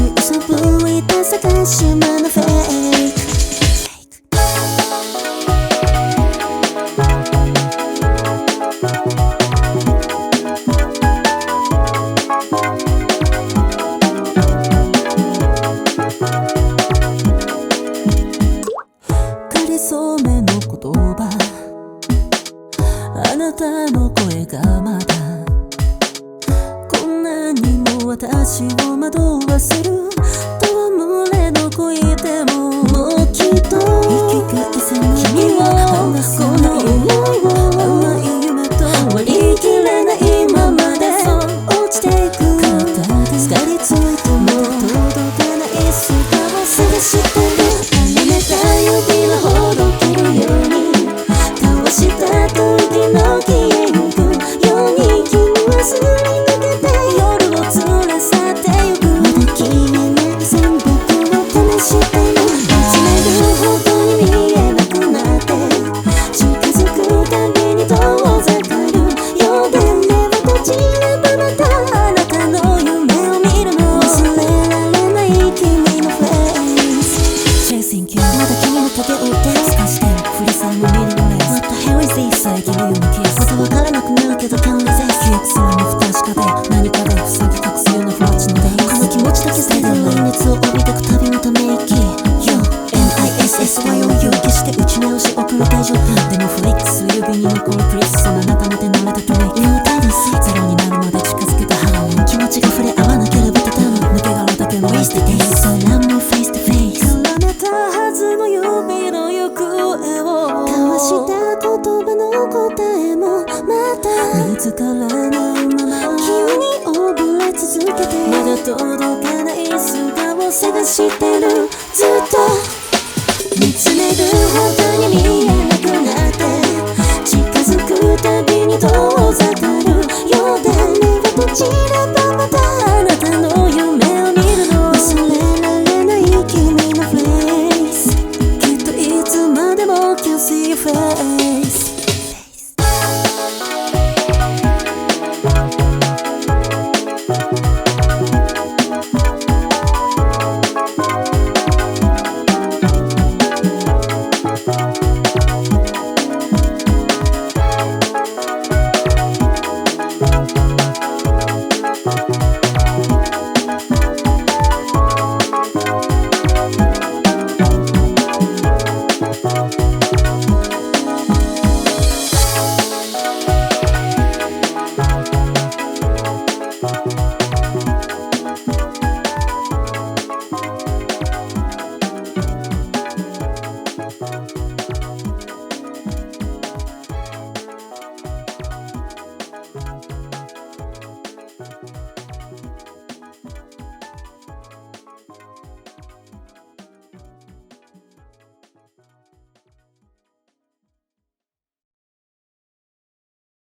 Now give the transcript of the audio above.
をそらし嘘吹いた探し間のフェイクかりそめの言葉あなたの声がまだ私を惑わせる。戯れの恋でももうきっと。生き返せない。君を遮るようなキスまた分からなくなるけど can resist 記憶すらも不確かで何かで防ぎ隠すような不落ちのデイこの気持ちだけ捨てる来熱を帯びてく旅のため息。Yo NISSYOU 決して打ち直し送る大丈夫でもフレックス指に残るプレスその中の手見つからないまま急に溺れ続けてまだ届かない姿を探してるずっと見つめるほどに見えなくなって近づくたびに遠ざかるようで目が閉じればまたあなたの夢を見るの忘れられない君のフェイスきっといつまでも Can see your face